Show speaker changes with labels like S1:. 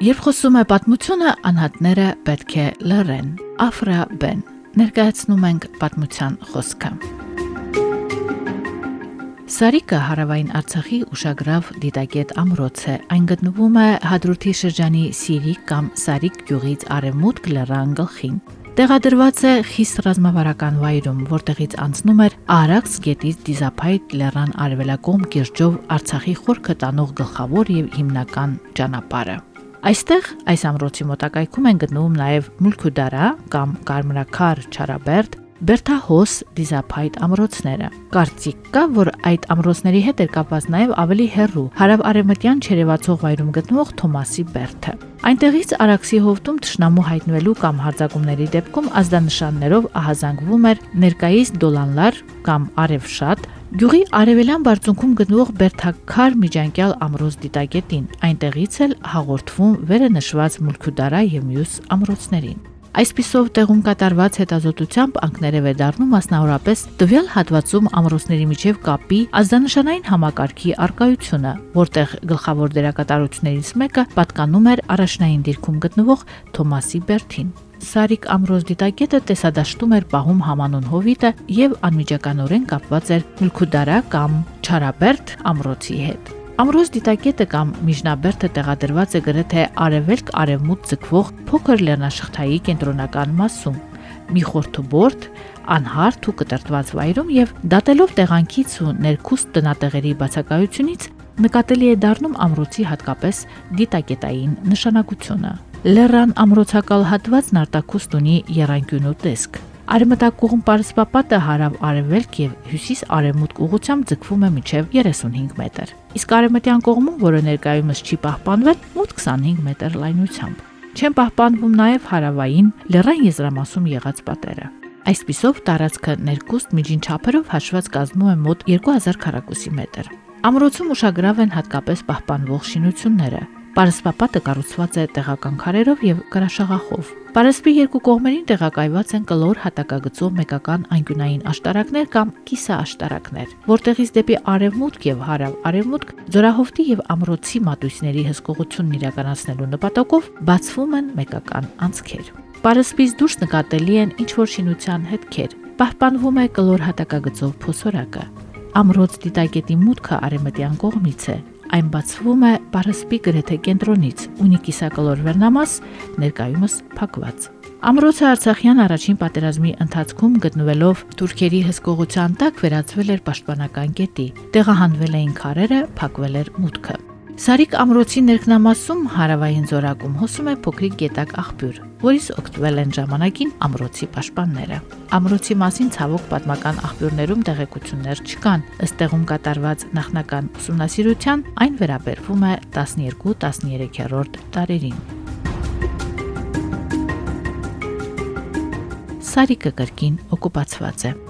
S1: Երբ խոսում է պատմությունը, անհատները պետք է լռեն։ Աֆրա Բեն ներկայացնում ենք պատմության խոսքը։ Սարիկը հարավային Արցախի ուշագրավ դիտակետ ամրոց է։ Այն գտնվում է Հադրութի շրջանի Սիրիկ կամ Սարիկ գյուղից արևմուտք լեռան գլխին։ Տեղադրված է խիստ ռազմավարական վայրում, որտեղից անցնում էր Արաքս գետից Դիզափայտ լեռան արևելակողմ կիրճով Արցախի խորքը տանող գլխավոր եւ հիմնական ճանապարհը։ Այստեղ այս ամրոցի մոտակայքում են գտնվում նաև Մուլքուդարա կամ Կարմրակար Չարաբերդ, Բերթահոս դիզափայտ ամրոցները։ Կարծիք կա, որ այդ ամրոցների հետ էր կապված նաև ավելի հեռու հարավ-արևմտյան Չերևացող վայրում գտնվող Թոմասի Բերթը։ Այնտեղից Արաքսի հովտում ճշնամու հայտնվելու կամ հարձակումների դեպքում ազդանշաններով ահազանգվում էր ներկայիս Դոլանլար կամ Արևշատ Գյուղի արևելյան բարձունքում գտնվող Բերթակար միջանկյալ ամրոց դիտակետին, այնտեղից էլ հաղորդվում վերը նշված Մուլքուդարա եւ մյուս ամրոցներին։ Այսպիսով տեղում կատարված հետազոտությամբ անկներև է դառնում մասնավորապես տվյալ հատվածում ամրոցների միջև կապի ազդանշանային համակարգի արկայությունը, որտեղ գլխավոր դերակատարություններից մեկը պատկանում էր առաջնային դիրքում գտնվող Թոմասի Բերթին։ Սարիկ ամրոզ դիտակետը տեսադաշտում էր պահում համանուն հովիտը եւ անմիջականորեն կապված էր Մուլքուդարա կամ Չարաբերտ ամրոցի հետ։ Ամրոզ դիտակետը կամ միջնաբերդը տեղադրված է գրեթե արևելք արևմուտք ձգվող փոքր լեռնաշղթայի կենտրոնական մասում։ Մի խորթուբորդ, անհարթ ու կտրտված վայրում եւ դատելով տեղանքից ու ներքուստ տնատեղերի բացակայությունից նկատելի է դառնում ամրոցի հատկապես դիտակետային նշանակությունը։ Լեռան ամրոցակալ հատվածն արտակուստ ունի երանգյունու տեսք։ Արևմտակողմ Պարսպապատը հարավ-արևելք եւ հյուսիս-արևմուտք ուղությամբ ձգվում է մինչև 35 մետր։ Իսկ արևմտյան կողմում, որը ներկայումս չի պահպանվել, մոտ 25 մետր լայնությամբ։ Չեն պահպանվում նաև հարավային լեռան եզրամասում եղած պատերը։ Այսպիսով տարածքը ներկուստ միջին չափերով հաշված կազմում է մոտ 2000 քառակուսի մետր։ Ամրոցում ուշագրավ են հատկապես պահպանվող շինությունները, Պարսպապատը կառուցված է տեղական քարերով եւ գրաշաղախով։ Պարսպի երկու կողմերին տեղակայված են կլոր հատակագծով մեկական անկյունային աշտարակներ կամ կիսաաշտարակներ, որտեղից դեպի արևմուտք եւ հարավ-արևմուտք ձորահովտի եւ ամրոցի մատույցների հսկողությունն իրականացնելու նպատակով բացվում են մեկական անցքեր։ Պարսպից դուրս նկատելի են ինչ որ շինության հետքեր։ Պահպանվում է կլոր հատակագծով փոսորակը։ Ամրոց դիտակետի մուտքը արևմտյան կողմից է, Այն բացվում է Պարսպի գրեթե կենտրոնից, ունի կիսակլոր վերնամաս, ներկայումս փակված։ Ամրոցը Արցախյան առաջին պատերազմի ընթացքում գտնվելով թուրքերի հսկողության տակ վերածվել էր պաշտպանական կետի։ Տեղահանվել էին քարերը, փակվել էր մուտքը։ Սարիկ ամրոցի ներքնամասում հարավային զորակում հոսում է փոքրիկ գետակ աղբյուր, որից օգտվել են ժամանակին ամրոցի պաշտպանները։ Ամրոցի մասին ցավոք պատմական աղբյուրներում տեղեկություններ չկան։ Ըստ տեղում կատարված նախնական ուսումնասիրության այն վերաբերվում է 12-13-րդ տարերին։ Սարիկը կրկին օկուպացված է։